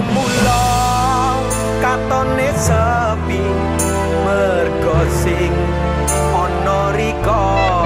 mula katone sepi mergo sing ana rikala